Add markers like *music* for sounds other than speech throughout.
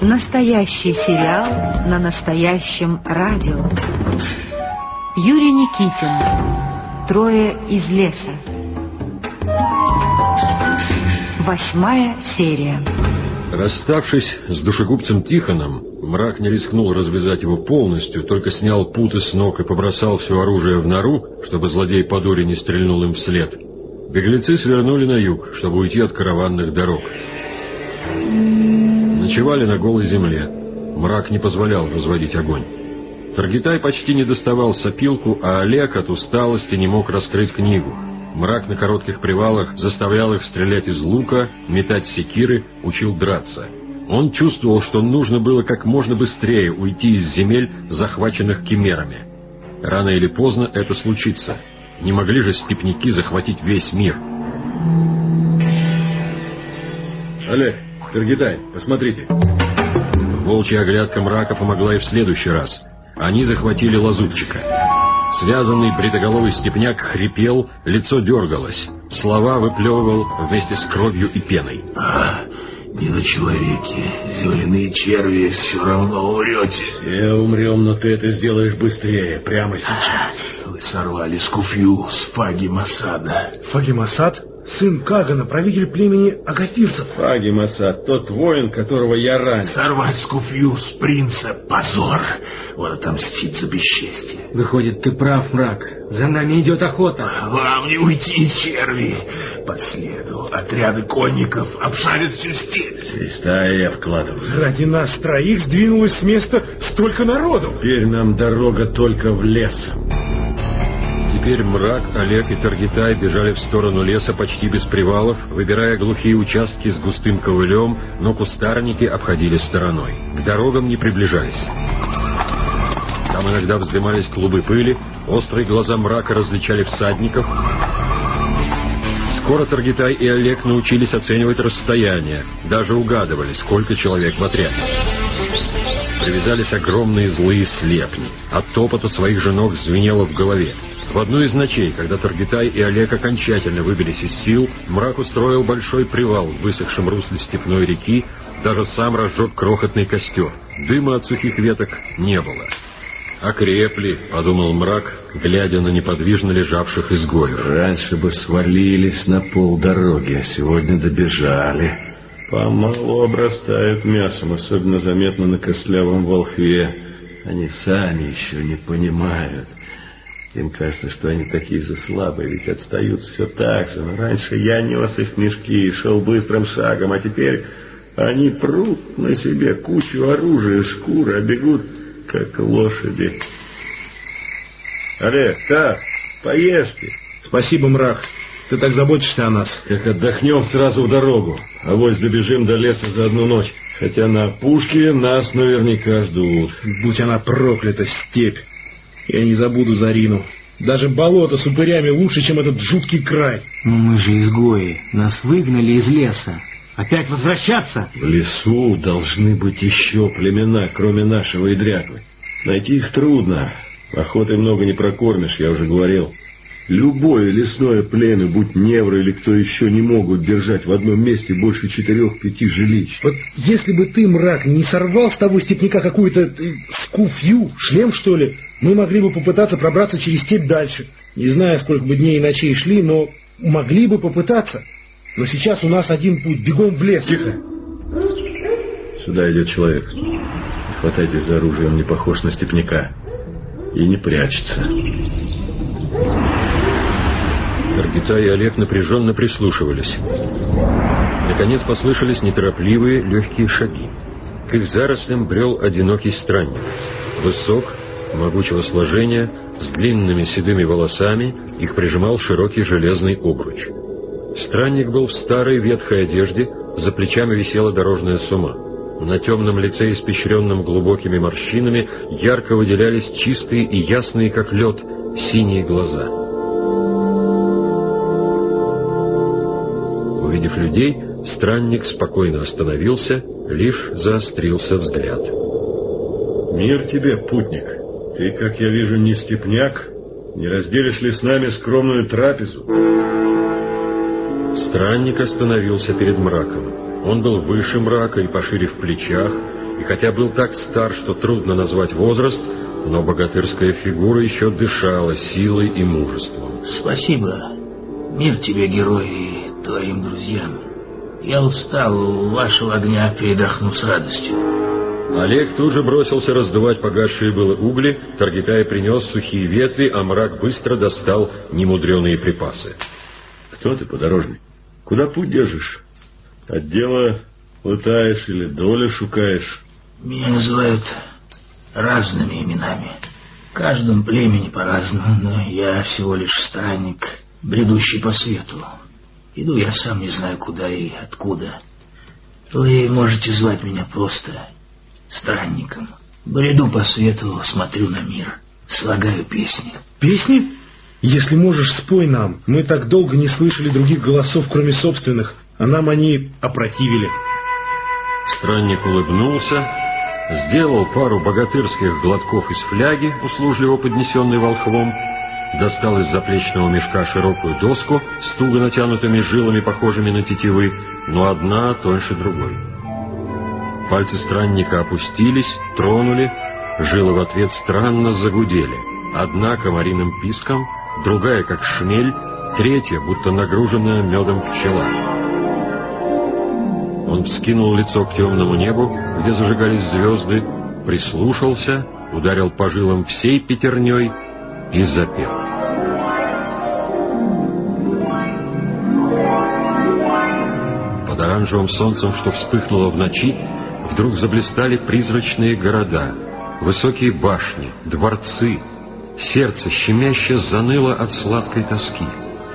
Настоящий сериал на настоящем радио. Юрий Никитин. Трое из леса. Восьмая серия. Расставшись с душегубцем Тихоном, мрак не рискнул развязать его полностью, только снял путы с ног и побросал все оружие в нору, чтобы злодей по дуре не стрельнул им вслед. Беглецы свернули на юг, чтобы уйти от караванных дорог. Ночевали на голой земле. Мрак не позволял разводить огонь. Таргитай почти не доставал сопилку, а Олег от усталости не мог раскрыть книгу. Мрак на коротких привалах заставлял их стрелять из лука, метать секиры, учил драться. Он чувствовал, что нужно было как можно быстрее уйти из земель, захваченных кемерами. Рано или поздно это случится. Не могли же степняки захватить весь мир. Олег, Таргитай, посмотрите. Волчья оглядка мрака помогла и в следующий раз. Они захватили лазутчика. Связанный бритоголовый степняк хрипел, лицо дергалось. Слова выплевывал вместе с кровью и пеной. А, не на человеке. Земляные черви все равно умрете. Все умрем, но ты это сделаешь быстрее, прямо сейчас. Вы сорвали скуфью с Фаги Масада. Фаги Масад? сын Кагана, правитель племени Агафирцев. Фаги Масад, тот воин, которого я ранил. Сорвать скуфью с принца — позор. Вот отомстить за бесчестие. Выходит, ты прав, мрак. За нами идет охота. Вам не уйти, черви. По следу отряды конников обшарят всю степь. Свистая я вкладываю. Ради нас троих сдвинулось с места столько народу. Теперь нам дорога только в лес. Теперь мрак, Олег и Таргитай бежали в сторону леса почти без привалов, выбирая глухие участки с густым ковылем, но кустарники обходили стороной. К дорогам не приближались. Там иногда вздымались клубы пыли, острые глаза мрака различали всадников. Скоро Таргитай и Олег научились оценивать расстояние, даже угадывали, сколько человек в отряде. Привязались огромные злые слепни. От топота своих же звенело в голове. В одну из ночей, когда Таргитай и Олег окончательно выбились из сил, мрак устроил большой привал в высохшем русле степной реки, даже сам разжег крохотный костер. Дыма от сухих веток не было. «Окрепли», — подумал мрак, глядя на неподвижно лежавших изгоев. «Раньше бы свалились на полдороги, а сегодня добежали. Помалу обрастают мясом, особенно заметно на костлявом волхве. Они сами еще не понимают». Им кажется, что они такие же слабые, ведь отстают все так же. Но раньше я нес их мешки и шел быстрым шагом, а теперь они прут на себе кучу оружия, шкуры, а бегут, как лошади. Олег, так, поешьте. Спасибо, мрак. Ты так заботишься о нас. Как отдохнем, сразу в дорогу. А вось добежим до леса за одну ночь. Хотя на пушке нас наверняка ждут. Будь она проклята, степь. Я не забуду Зарину. Даже болото с упырями лучше, чем этот жуткий край. Но мы же изгои. Нас выгнали из леса. Опять возвращаться? В лесу должны быть еще племена, кроме нашего и дряклы. Найти их трудно. Охоты много не прокормишь, я уже говорил. Любое лесное племя, будь невры или кто еще, не могут держать в одном месте больше четырех-пяти жилищ. Вот если бы ты, мрак, не сорвал с того степняка какую-то э, скуфью, шлем, что ли, мы могли бы попытаться пробраться через степь дальше. Не знаю, сколько бы дней и ночей шли, но могли бы попытаться. Но сейчас у нас один путь, бегом в лес. Тихо. Сюда идет человек. Не хватайтесь за оружие, он не похож на степняка. И не прячется. Таргита и Олег напряженно прислушивались. Наконец послышались неторопливые легкие шаги. К их зарослям брел одинокий странник. Высок, могучего сложения, с длинными седыми волосами, их прижимал широкий железный обруч. Странник был в старой ветхой одежде, за плечами висела дорожная сума. На темном лице, испещренном глубокими морщинами, ярко выделялись чистые и ясные, как лед, синие глаза. Увидев людей, странник спокойно остановился, лишь заострился взгляд. «Мир тебе, путник! Ты, как я вижу, не степняк? Не разделишь ли с нами скромную трапезу?» Странник остановился перед мраком. Он был выше мрака и пошире в плечах, и хотя был так стар, что трудно назвать возраст, но богатырская фигура еще дышала силой и мужеством. Спасибо. Мир тебе, герой, и твоим друзьям. Я устал у вашего огня, передохну с радостью. Олег тут же бросился раздувать погасшие было угли, Таргитай принес сухие ветви, а мрак быстро достал немудреные припасы. Кто ты, подорожный? Куда путь держишь? От дела летаешь или доля шукаешь? Меня называют разными именами. В каждом племени по-разному, но я всего лишь странник, бредущий по свету. Иду я сам не знаю куда и откуда. Вы можете звать меня просто странником. Бреду по свету, смотрю на мир, слагаю песни. Песни? Если можешь, спой нам. Мы так долго не слышали других голосов, кроме собственных, а нам они опротивили. Странник улыбнулся, сделал пару богатырских глотков из фляги, услужливо поднесенной волхвом, достал из заплечного мешка широкую доску с туго натянутыми жилами, похожими на тетивы, но одна тоньше другой. Пальцы странника опустились, тронули, жилы в ответ странно загудели. Одна комариным писком, другая как шмель, третья будто нагруженная медом пчела. Он вскинул лицо к темному небу, где зажигались звезды, прислушался, ударил по жилам всей пятерней и запел. Под оранжевым солнцем, что вспыхнуло в ночи, вдруг заблистали призрачные города, высокие башни, дворцы. Сердце щемяще заныло от сладкой тоски.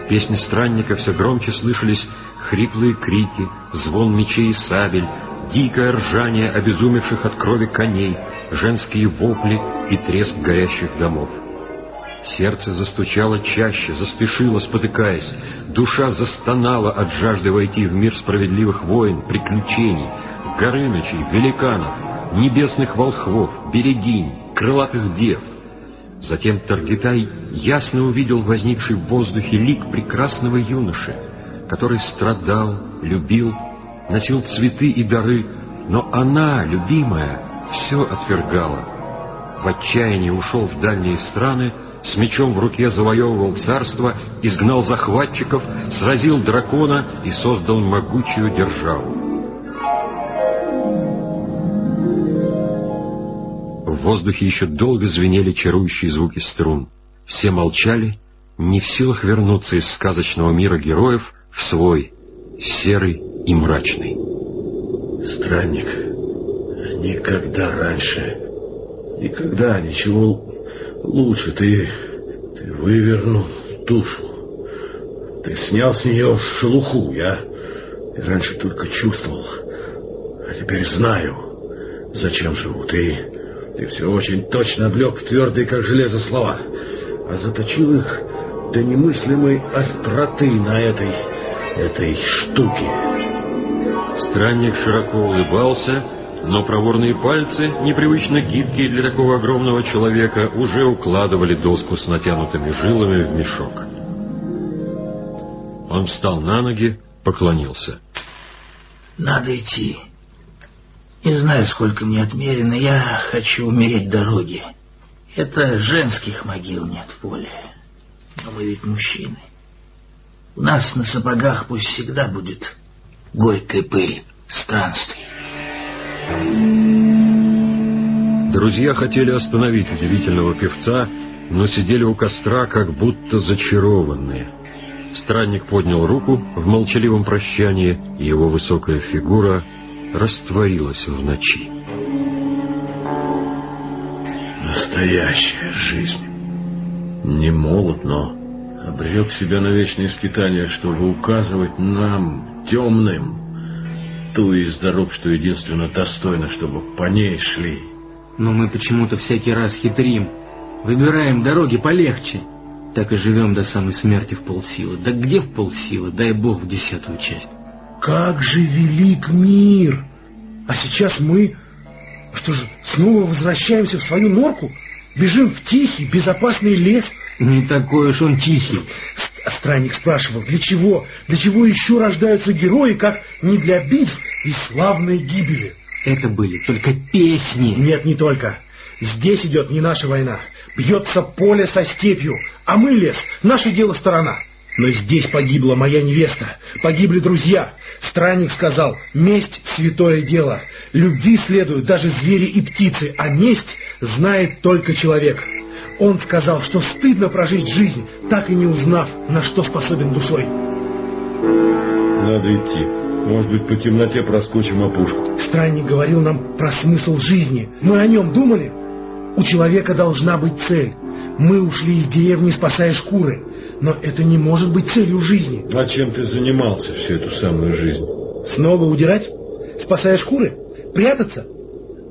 В песне странника все громче слышались хриплые крики, звон мечей и сабель, дикое ржание обезумевших от крови коней, женские вопли и треск горящих домов. Сердце застучало чаще, заспешило, спотыкаясь. Душа застонала от жажды войти в мир справедливых войн, приключений, горынычей, великанов, небесных волхвов, берегинь, крылатых дев. Затем Таргитай ясно увидел возникший в воздухе лик прекрасного юноши, который страдал, любил, носил цветы и дары, но она, любимая, все отвергала. В отчаянии ушел в дальние страны, с мечом в руке завоевывал царство, изгнал захватчиков, сразил дракона и создал могучую державу. В воздухе еще долго звенели чарующие звуки струн. Все молчали, не в силах вернуться из сказочного мира героев в свой, серый и мрачный. Странник, никогда раньше, никогда ничего лучше ты, ты вывернул душу. Ты снял с нее шелуху, я, я раньше только чувствовал, а теперь знаю, зачем живу. Ты, ты все очень точно облег в твердые, как железо, слова, а заточил их до немыслимой остроты на этой этой штуки. Странник широко улыбался, но проворные пальцы, непривычно гибкие для такого огромного человека, уже укладывали доску с натянутыми жилами в мешок. Он встал на ноги, поклонился. Надо идти. Не знаю, сколько мне отмерено, я хочу умереть дороги. Это женских могил нет в поле. Но мы ведь мужчины. У нас на сапогах пусть всегда будет горькая пыль странствий. Друзья хотели остановить удивительного певца, но сидели у костра, как будто зачарованные. Странник поднял руку в молчаливом прощании, и его высокая фигура растворилась в ночи. Настоящая жизнь. Не молод, но обрек себя на вечное испытание, чтобы указывать нам, темным, ту из дорог, что единственно достойно, чтобы по ней шли. Но мы почему-то всякий раз хитрим, выбираем дороги полегче. Так и живем до самой смерти в полсилы. Да где в полсилы? Дай бог в десятую часть. Как же велик мир! А сейчас мы, что же, снова возвращаемся в свою норку? Бежим в тихий, безопасный лес? Не такой уж он тихий. Странник спрашивал, для чего? Для чего еще рождаются герои, как не для битв, и славной гибели. Это были только песни. Нет, не только. Здесь идет не наша война. Бьется поле со степью, а мы лес, наше дело сторона. Но здесь погибла моя невеста, погибли друзья. Странник сказал, месть — святое дело. Любви следуют даже звери и птицы, а месть знает только человек. Он сказал, что стыдно прожить жизнь, так и не узнав, на что способен душой. Надо идти. Может быть, по темноте проскочим опушку. Странник говорил нам про смысл жизни. Мы о нем думали? У человека должна быть цель. Мы ушли из деревни, спасая шкуры. Но это не может быть целью жизни. А чем ты занимался всю эту самую жизнь? Снова удирать? Спасая шкуры? Прятаться?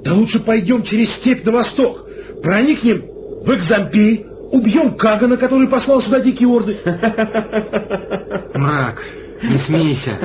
Да лучше пойдем через степь на восток. Проникнем в Экзампей, убьем Кагана, который послал сюда дикие орды. *laughs* Мрак, не смейся.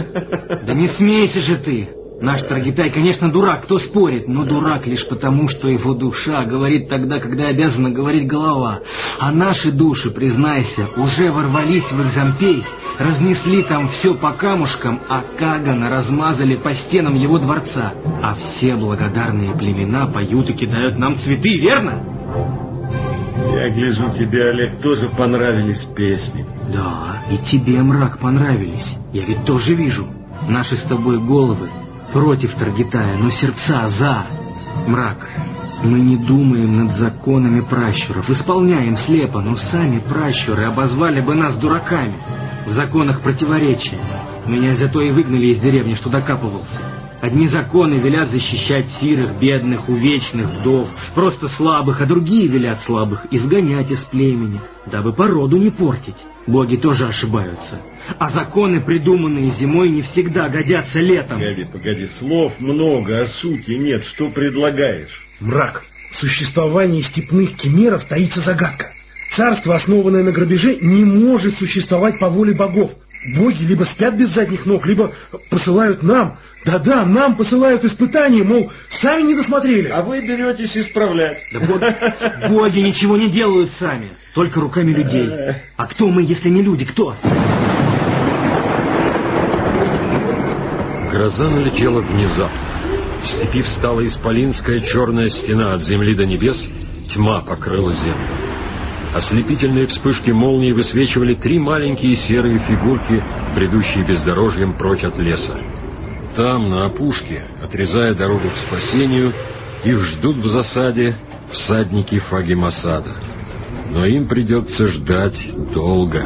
Да не смейся же ты. Наш Таргитай, конечно, дурак, кто спорит, но дурак лишь потому, что его душа говорит тогда, когда обязана говорить голова. А наши души, признайся, уже ворвались в Экзампей, разнесли там все по камушкам, а Кагана размазали по стенам его дворца. А все благодарные племена поют и кидают нам цветы, верно? Я гляжу, тебе, Олег, тоже понравились песни. Да, и тебе, мрак, понравились. Я ведь тоже вижу. Наши с тобой головы против Таргитая, но сердца за. Мрак, мы не думаем над законами пращуров, исполняем слепо, но сами пращуры обозвали бы нас дураками. В законах противоречия. Меня зато и выгнали из деревни, что докапывался. Одни законы велят защищать сирых, бедных, увечных, вдов, просто слабых, а другие велят слабых изгонять из племени, дабы породу не портить. Боги тоже ошибаются. А законы, придуманные зимой, не всегда годятся летом. Погоди, погоди, слов много, а сути нет. Что предлагаешь? Мрак. В существовании степных кемеров таится загадка. Царство, основанное на грабеже, не может существовать по воле богов. Боги либо спят без задних ног, либо посылают нам, да-да, нам посылают испытания, мол, сами не досмотрели. А вы беретесь исправлять. Да боги, боги ничего не делают сами, только руками людей. А кто мы, если не люди, кто? Гроза налетела внезапно. В степи встала исполинская черная стена от земли до небес, тьма покрыла землю. Ослепительные вспышки молнии высвечивали три маленькие серые фигурки, бредущие бездорожьем прочь от леса. Там, на опушке, отрезая дорогу к спасению, их ждут в засаде всадники Фаги Масада. Но им придется ждать долго.